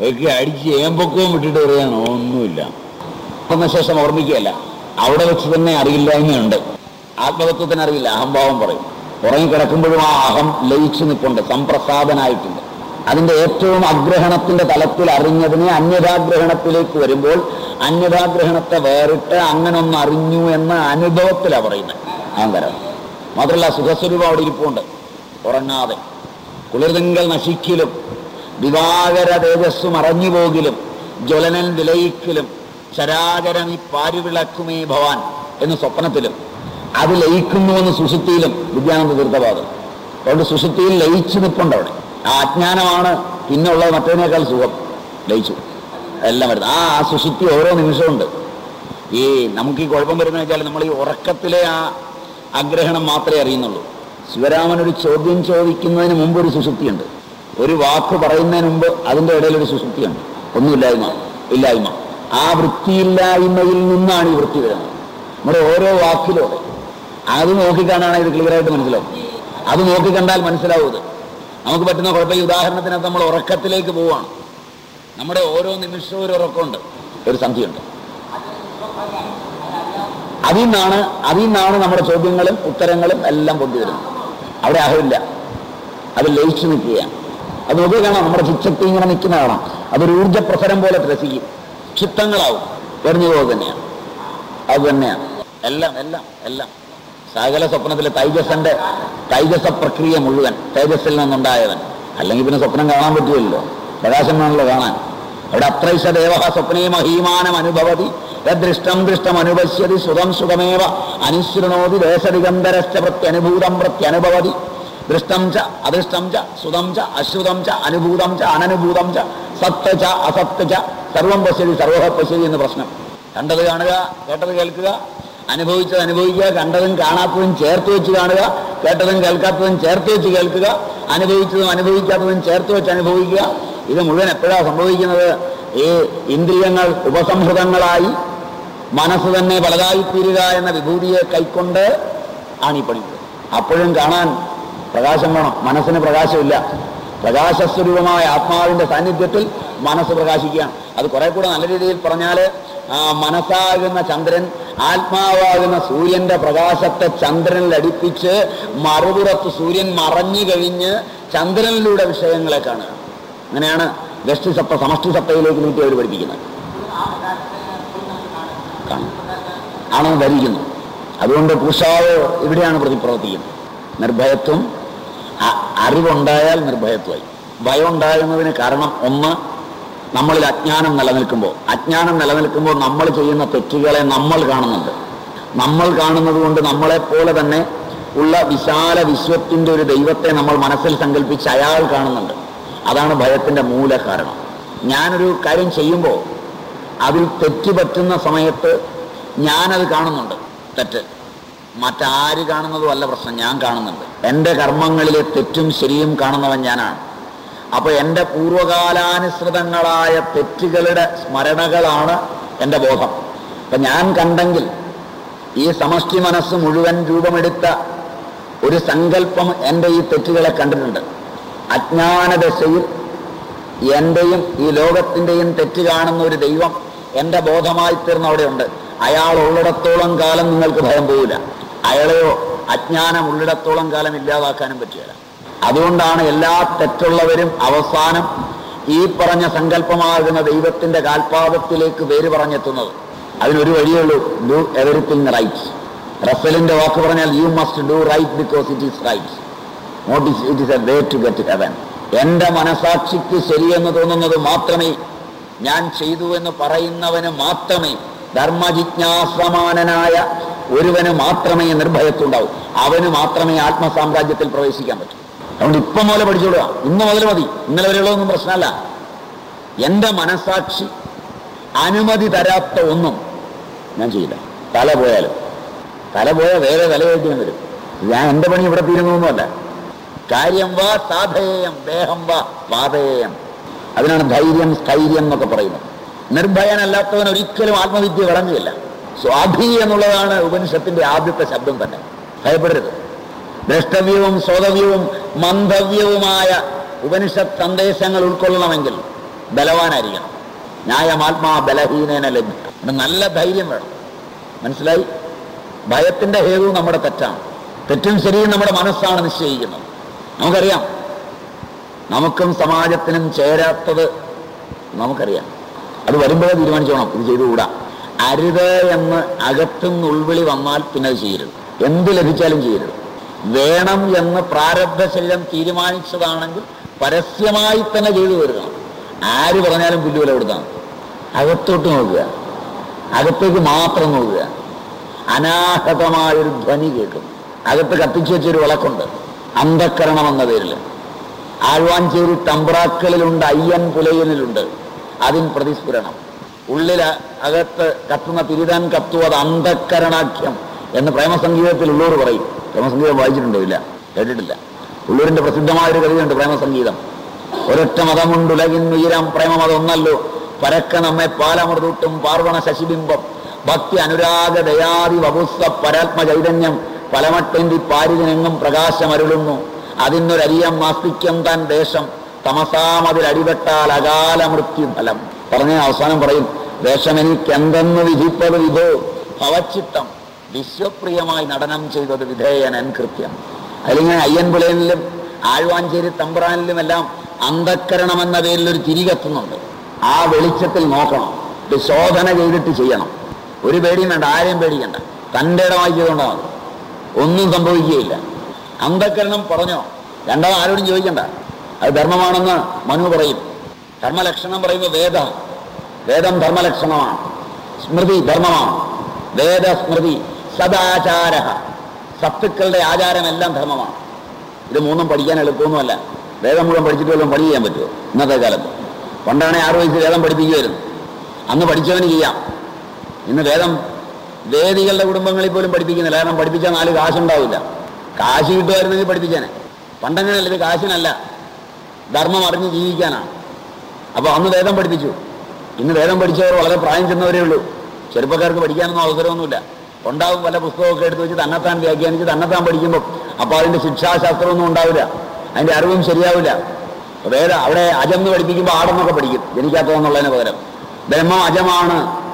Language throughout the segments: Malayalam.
ഒക്കെ അടിച്ച് ഏമ്പൊക്കവും വിട്ടിട്ട് പറയാണ് ഒന്നുമില്ല. ശേഷം ഓർമ്മിക്കുകയല്ല. അവിടെ വെച്ച് തന്നെ അറിയില്ലായ്മയുണ്ട് ആത്മതത്വത്തിന് അറിയില്ല. അഹംഭാവം പറയും. ഉറങ്ങിക്കിടക്കുമ്പോഴും ആ അഹം ലയിച്ചു നിൽപ്പുണ്ട്. സംപ്രസാദനായിട്ടുണ്ട് അതിന്റെ ഏറ്റവും അഗ്രഹണത്തിന്റെ തലത്തിൽ അറിഞ്ഞതിനെ അന്യതാഗ്രഹണത്തിലേക്ക് വരുമ്പോൾ അന്യതാഗ്രഹണത്തെ വേറിട്ട് അങ്ങനെ ഒന്ന് അറിഞ്ഞു എന്ന അനുഭവത്തിലാണ് പറയുന്നത്. അഹങ്കാരം. മാത്രമല്ല സുഖസ്വരൂപം അവിടെ ഇരിപ്പുണ്ട്. ഉറങ്ങാതെ. കുളിർതിങ്കൽ നശിക്കലും. ദിവാകര തേജസ്സു മറഞ്ഞു പോകിലും ജ്വലനൻ വിലയിക്കലും ചരാചരം ഈ പാരുവിളക്കുമേ ഭവാൻ എന്ന് സ്വപ്നത്തിലും അത് ലയിക്കുന്നുവെന്ന് സുഷുപ്തിയിലും വിദ്യാനന്ദ തീർത്ഥപാദം അതുകൊണ്ട് സുഷുപ്തിയിൽ ലയിച്ചു നിൽപ്പുണ്ട് അവിടെ. ആ അജ്ഞാനമാണ് പിന്നുള്ളത് മറ്റേതിനേക്കാൾ സുഖം. ലയിച്ചു. എല്ലാം വരുന്നത്. ആ ആ സുഷുപ്തി ഓരോ നിമിഷമുണ്ട്. ഈ നമുക്ക് ഈ കുഴപ്പം വരുന്നത് വെച്ചാൽ നമ്മൾ ഈ ഉറക്കത്തിലെ ആ ആഗ്രഹണം മാത്രമേ അറിയുന്നുള്ളൂ. ശിവരാമൻ ഒരു ചോദ്യം ചോദിക്കുന്നതിന് മുമ്പ് ഒരു സുഷുപ്തിയുണ്ട് ഒരു വാക്ക് പറയുന്നതിന് മുമ്പ് അതിന്റെ ഇടയിൽ ഒരു സുഷുപ്തിയുണ്ട് ഒന്നുമില്ലായ്മ ഇല്ലായ്മ. ആ വൃത്തിയില്ലായ്മയിൽ നിന്നാണ് ഈ വൃത്തി വരുന്നത്. നമ്മുടെ ഓരോ വാക്കിലൂടെ. അത് നോക്കിക്കാണാണ് ഇത് ക്ലിയറായിട്ട് മനസ്സിലാവും അത് നോക്കിക്കണ്ടാൽ മനസ്സിലാവും ഇത്. നമുക്ക് പറ്റുന്ന കുഴപ്പം ഉദാഹരണത്തിന് നമ്മൾ ഉറക്കത്തിലേക്ക് പോവുകയാണ് നമ്മുടെ ഓരോ നിമിഷവും ഒരു ഉറക്കമുണ്ട് ഒരു സന്ധിയുണ്ട്. അതിൽ നിന്നാണ് അതിൽ നിന്നാണ് നമ്മുടെ ചോദ്യങ്ങളും ഉത്തരങ്ങളും എല്ലാം പൊന്തി വരുന്നത്. അവിടെ അഹമില്ല. അത് ലയിച്ചു നിൽക്കുകയാണ്. അത് നോക്കി കാണാം നമ്മുടെ ചിച്ചത്തി ഇങ്ങനെ നിൽക്കുന്ന കാണാം. അതൊരു ഊർജപ്രസരം പോലെ ത്രസിക്കും. ചിത്തങ്ങളാവും. എറിഞ്ഞു പോകുക തന്നെയാണ്. അത് തന്നെയാണ്. എല്ലാം എല്ലാം എല്ലാം. സകല സ്വപ്നത്തിലെ തൈജസന്റെ തൈജസ പ്രക്രിയ മുഴുവൻ തേജസ്സിൽ നിന്നുണ്ടായവൻ. അല്ലെങ്കിൽ പിന്നെ സ്വപ്നം കാണാൻ പറ്റുമല്ലോ. പ്രകാശം വേണമല്ലോ കാണാൻ. അവിടെ അത്രൈഷ ദേവ സ്വപ്നേ മഹീമാനം അനുഭവതി. യദൃഷ്ടം ദൃഷ്ടം അനുപശ്യതി സുഖം സുഖമേവ. അനുശൃണോതി ദേശദിഗന്ധരശ്ച പ്രത്യനുഭൂതം പ്രത്യനുഭവതി. ദൃഷ്ടം ച അദൃഷ്ടം ച സുതം ച അശ്രുതം ച അനുഭൂതം ച അനനുഭൂതം ച സത്ത് ച അസത്ത് ച സർവം പശ്യതി സർവഹ പശ്യതി എന്ന പ്രശ്നം. കണ്ടത് കാണുക കേട്ടത് കേൾക്കുക അനുഭവിച്ചത് അനുഭവിക്കുക കണ്ടതും കാണാത്തതും ചേർത്ത് വെച്ച് കാണുക കേട്ടതും കേൾക്കാത്തതും ചേർത്ത് വെച്ച് കേൾക്കുക അനുഭവിച്ചതും അനുഭവിക്കാത്തതും ചേർത്ത് വെച്ച് അനുഭവിക്കുക ഇത് മുഴുവൻ എപ്പോഴാണ് സംഭവിക്കുന്നത്? ഈ ഇന്ദ്രിയങ്ങൾ ഉപസംഹൃതങ്ങളായി മനസ്സ് തന്നെ വലുതായിത്തീരുക തീരുക എന്ന വിഭൂതിയെ കൈക്കൊണ്ട് ആണ് ഈ പണി അപ്പോഴും കാണാൻ പ്രകാശം വേണം. മനസ്സിന് പ്രകാശമില്ല. പ്രകാശസ്വരൂപമായ ആത്മാവിന്റെ സാന്നിധ്യത്തിൽ മനസ്സ് പ്രകാശിക്കുകയാണ്. അത് കുറെ കൂടെ നല്ല രീതിയിൽ പറഞ്ഞാൽ മനസ്സാകുന്ന ചന്ദ്രൻ ആത്മാവാകുന്ന സൂര്യന്റെ പ്രകാശത്തെ ചന്ദ്രനിൽ അടുപ്പിച്ച് മറുപുറത്ത് സൂര്യൻ മറഞ്ഞു കഴിഞ്ഞ് ചന്ദ്രനിലൂടെ വിഷയങ്ങളെ കാണുക. അങ്ങനെയാണ് വ്യഷ്ടി സപ്ത സമഷ്ടി സത്തയിലേക്ക് നീട്ടി അവർ പഠിപ്പിക്കുന്നത്. ആണെന്ന് ധരിക്കുന്നു. അതുകൊണ്ട് പുഷാവ് ഇവിടെയാണ് പ്രതിപ്രവർത്തിക്കുന്നത്. നിർഭയത്വം അറിവുണ്ടായാൽ നിർഭയത്വമായി. ഭയം ഉണ്ടാകുന്നതിന് കാരണം ഒന്ന് നമ്മളിൽ അജ്ഞാനം നിലനിൽക്കുമ്പോൾ. അജ്ഞാനം നിലനിൽക്കുമ്പോൾ നമ്മൾ ചെയ്യുന്ന തെറ്റുകളെ നമ്മൾ കാണുന്നുണ്ട്. നമ്മൾ കാണുന്നത് കൊണ്ട് നമ്മളെപ്പോലെ തന്നെ ഉള്ള വിശാല വിശ്വത്തിന്റെ ഒരു ദൈവത്തെ നമ്മൾ മനസ്സിൽ സങ്കല്പിച്ച് അയാൾ കാണുന്നുണ്ട്. അതാണ് ഭയത്തിന്റെ മൂല കാരണം. ഞാനൊരു കാര്യം ചെയ്യുമ്പോൾ അതിൽ തെറ്റ് പറ്റുന്ന സമയത്ത് ഞാനത് കാണുന്നുണ്ട്. തെറ്റ്. മറ്റാര് കാണുന്നതും അല്ല പ്രശ്നം. ഞാൻ കാണുന്നുണ്ട്. എന്റെ കർമ്മങ്ങളിലെ തെറ്റും ശരിയും കാണുന്നവൻ ഞാനാണ്. അപ്പോൾ എന്റെ പൂർവകാലാനുസൃതങ്ങളായ തെറ്റുകളുടെ സ്മരണകളാണ് എന്റെ ബോധം. അപ്പം ഞാൻ കണ്ടെങ്കിൽ ഈ സമഷ്ടി മനസ്സ് മുഴുവൻ രൂപമെടുത്ത ഒരു സങ്കല്പം എന്റെ ഈ തെറ്റുകളെ കണ്ടിട്ടുണ്ട്. അജ്ഞാനദശയിൽ എന്റെയും ഈ ലോകത്തിന്റെയും തെറ്റ് കാണുന്ന ഒരു ദൈവം എന്റെ ബോധമായി തീർന്ന അവിടെയുണ്ട് അയാൾ ഉള്ളിടത്തോളം കാലം നിങ്ങൾക്ക് ഭയം പോവില്ല. അയാളെയോ അജ്ഞാനം ഉള്ളിടത്തോളം കാലം ഇല്ലാതാക്കാനും പറ്റുകയില്ല അതുകൊണ്ടാണ് എല്ലാ തെറ്റുള്ളവരും അവസാനം ഈ പറഞ്ഞ സങ്കല്പമാകുന്ന ദൈവത്തിന്റെ കാൽപാദത്തിലേക്ക് പേര് പറഞ്ഞെത്തുന്നത്. അതിനൊരു വഴിയേ ഉള്ളൂ ഡു എവറിത്തിങ് റൈറ്റ് റസലിന്റെ വാക്ക് പറഞ്ഞാൽ you must do right because it is right not is it is a way to get heaven എന്റെ മനസാക്ഷിക്ക് ശരിയെന്ന് തോന്നുന്നത് മാത്രമേ ഞാൻ ചെയ്തു എന്ന് പറയുന്നവന് മാത്രമേ ധർമ്മജിജ്ഞാസമാനനായ ഒരുവന് മാത്രമേ നിർഭയത്തുണ്ടാവൂ അവന് മാത്രമേ ആത്മസാമ്രാജ്യത്തിൽ പ്രവേശിക്കാൻ പറ്റൂ. അതുകൊണ്ട് ഇപ്പം മുതൽ പഠിച്ചോളുക. ഇന്ന് മുതൽ മതി. ഇന്നലെ വരെയുള്ളതൊന്നും പ്രശ്നമല്ല. എന്റെ മനസാക്ഷി അനുമതി തരാത്ത ഒന്നും ഞാൻ ചെയ്യില്ല. തല പോയാലും. തല പോയാൽ വേറെ തല കയറ്റി വരും ഞാൻ എന്റെ പണി ഇവിടെ തീരുന്നൊന്നുമല്ല കാര്യം വാ സാധേയം ദേഹം വാ വാതേയം. അതിനാണ് ധൈര്യം സ്ഥൈര്യം എന്നൊക്കെ പറയുന്നത്. നിർഭയനല്ലാത്തവൻ ഒരിക്കലും ആത്മവിദ്യ വിളങ്ങുകയില്ല സ്വാധി എന്നുള്ളതാണ് ഉപനിഷത്തിന്റെ ആദ്യത്തെ ശബ്ദം തന്നെ. ഭയപ്പെടരുത്. ദ്രഷ്ടവ്യവും സ്വതവ്യവും മന്ദവ്യവുമായ ഉപനിഷത്ത് സന്ദേശങ്ങൾ ഉൾക്കൊള്ളണമെങ്കിൽ ബലവാനായിരിക്കണം. ന്യായമാത്മാ ബലഹീനേന ലഭ്യം. നല്ല ധൈര്യം വേണം. മനസ്സിലായി? ഭയത്തിന്റെ ഹേതു നമ്മുടെ തെറ്റാണ്. തെറ്റും ശരിയും നമ്മുടെ മനസ്സാണ് നിശ്ചയിക്കുന്നത്. നമുക്കറിയാം. നമുക്കും സമാജത്തിനും ചേരാത്തത് നമുക്കറിയാം. അത് വരുമ്പോഴേ തീരുമാനിച്ചോണം. ഇത് ചെയ്തുകൂടാ. അരുത് എന്ന് അകത്തുനിന്ന് ഉൾവിളി വന്നാൽ പിന്നെ അത് ചെയ്യരുത്. എന്ത് ലഭിച്ചാലും ചെയ്യരുത്. വേണം എന്ന് പ്രാരബ്ധ ശരീരം തീരുമാനിച്ചതാണെങ്കിൽ പരസ്യമായി തന്നെ ചെയ്തു വരിക ആര് പറഞ്ഞാലും പുല്ലുവില കൊടുക്കാം അകത്തോട്ട് നോക്കുക. അകത്തേക്ക് മാത്രം നോക്കുക. അനാഹതമായൊരു ധ്വനി കേൾക്കും. അകത്ത് കത്തിച്ചു വെച്ചൊരു വിളക്കുണ്ട്. അന്ധക്കരണം എന്ന പേരിൽ. ആഴ്വാഞ്ചേരി തമ്പ്രാക്കളിലുണ്ട് അയ്യൻ പുലയനിലുണ്ട് അതിൻ പ്രതിസ്ഫുരണം. ഉള്ളിൽ അകത്ത് കത്തുന്ന തിരിതാൻ കത്തുവത് അന്ധക്കരണാഖ്യം എന്ന് പ്രേമസംഗീതത്തിൽ ഉള്ളൂർ പറയും. പ്രേമസംഗീതം വായിച്ചിട്ടുണ്ടോ ഇല്ല? കേട്ടിട്ടില്ല. ഉള്ളൂരിന്റെ പ്രസിദ്ധമായ ഒരു കവിതയുണ്ട് പ്രേമസംഗീതം. ഒരൊറ്റ മതമുണ്ടുലകിന്നുയരം പ്രേമമതം ഒന്നല്ലോ പരക്ക നമ്മെ പാലമൃതൂട്ടും പാർവണ ശശിബിംബം. ഭക്തി അനുരാഗ ദയാദി വപുസ്വ പരാത്മ ചൈതന്യം പലമട്ടെന്തി പാരിതിനെങ്ങും പ്രകാശമരുളുന്നു. അതിനൊരരിയം നാസ്തിക്യം താൻ ദേശം. തമസാമതിൽ അടിപെട്ടാൽ അകാല മൃത്യുഫലം പറഞ്ഞ അവസാനം പറയും വേഷമെനിക്കെന്തെന്ന് വിധിപ്പത് വിധോ. ഭവച്ചിട്ടം. വിശ്വപ്രിയമായി നടനം ചെയ്തത് വിധേയനൻ കൃത്യം. അല്ലെങ്കിൽ അയ്യൻപുലയനിലും ആഴ്വാഞ്ചേരി തമ്പ്രാനിലും എല്ലാം അന്ധക്കരണം എന്ന പേരിൽ ഒരു തിരി കത്തുന്നുണ്ട്. ആ വെളിച്ചത്തിൽ നോക്കണം. ശോധന ചെയ്തിട്ട് ചെയ്യണം. ഒരു പേടിയും വേണ്ട ആരെയും പേടിക്കണ്ട. തന്റെ ഇടമായി ചെയ്തുകൊണ്ടാണ് ഒന്നും സംഭവിക്കുകയില്ല. അന്ധക്കരണം പറഞ്ഞോ? രണ്ടാമത് ആരോടും ചോദിക്കണ്ട. അത് ധർമ്മമാണെന്ന് മനു പറയും. ധർമ്മലക്ഷണം പറയുന്നത് വേദ. വേദം ധർമ്മലക്ഷണമാണ്. സ്മൃതി ധർമ്മമാണ്. വേദസ്മൃതി സദാചാര സത്തുക്കളുടെ ആചാരമെല്ലാം ധർമ്മമാണ്. ഇത് മൂന്നും പഠിക്കാൻ എളുപ്പമൊന്നുമല്ല. വേദം മുഴുവൻ പഠിച്ചിട്ട് വല്ലതും ചെയ്യാൻ പറ്റുമോ? ഇന്നത്തെ കാലത്ത്. പണ്ടാണെ ആറ് വയസ്സ് വേദം പഠിപ്പിക്കുമായിരുന്നു. അന്ന് പഠിച്ചവന് ചെയ്യാം. ഇന്ന് വേദം വേദികളുടെ കുടുംബങ്ങളിൽ പോലും പഠിപ്പിക്കുന്നില്ല. കാരണം പഠിപ്പിച്ചാൽ നാല് കാശുണ്ടാവില്ല. കാശ് കിട്ടുമായിരുന്നെങ്കിൽ പഠിപ്പിച്ചേനെ. പണ്ടങ്ങനെയല്ല ഇത് കാശിനല്ല. ധർമ്മം അറിഞ്ഞ് ജീവിക്കാനാണ്. അപ്പോൾ അന്ന് വേദം പഠിപ്പിച്ചു. ഇന്ന് വേദം പഠിച്ചവർ വളരെ പ്രായം ചെന്നവരേ ഉള്ളൂ. ചെറുപ്പക്കാർക്ക് പഠിക്കാനൊന്നും അവസരമൊന്നുമില്ല. ഉണ്ടാവും പല പുസ്തകമൊക്കെ എടുത്ത് വെച്ച് തന്നെത്താൻ വ്യാഖ്യാനിച്ച് തന്നെത്താൻ പഠിക്കുമ്പോൾ അപ്പോൾ അതിന്റെ ശിക്ഷാശാസ്ത്രമൊന്നും ഉണ്ടാവില്ല. അതിന്റെ അറിവും ശരിയാവില്ല. വേദ അവിടെ അജം പഠിപ്പിക്കുമ്പോൾ ആടെന്നൊക്കെ പഠിക്കും. ജനിക്കാത്തതെന്നുള്ളതിന് പകരം. ബ്രഹ്മം അജമാണ്.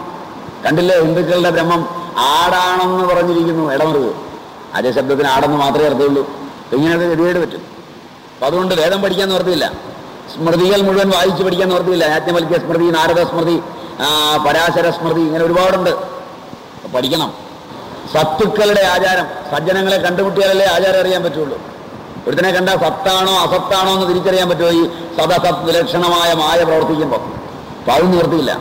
കണ്ടില്ലേ? ഹിന്ദുക്കളുടെ ബ്രഹ്മം ആടാണെന്ന് പറഞ്ഞിരിക്കുന്നു ഇടമറിവ് അജശബ്ദത്തിന് ആടെന്ന് മാത്രമേ അർത്ഥമുള്ളൂ. ഇങ്ങനെ ഗതികേട് പറ്റും. അപ്പൊ അതുകൊണ്ട് വേദം പഠിക്കാൻ നിവർത്തിയില്ല സ്മൃതികൾ മുഴുവൻ വായിച്ചു പഠിക്കാൻ നിവർത്തിയില്ല. യാജ്ഞവൽക്യ സ്മൃതി നാരദ സ്മൃതി പരാശര സ്മൃതി ഇങ്ങനെ ഒരുപാടുണ്ട്. പഠിക്കണം. സത്തുക്കളുടെ ആചാരം. സജ്ജനങ്ങളെ കണ്ടുമുട്ടിയാലല്ലേ ആചാരം അറിയാൻ പറ്റുള്ളൂ. ഒരുത്തനെ കണ്ടാൽ സത്താണോ അസത്താണോ എന്ന് തിരിച്ചറിയാൻ പറ്റുമോ? ഈ സദസത് വിലക്ഷണമായ മായ പ്രവർത്തിക്കുമ്പോൾ അപ്പൊ അത് നിവർത്തിയില്ല.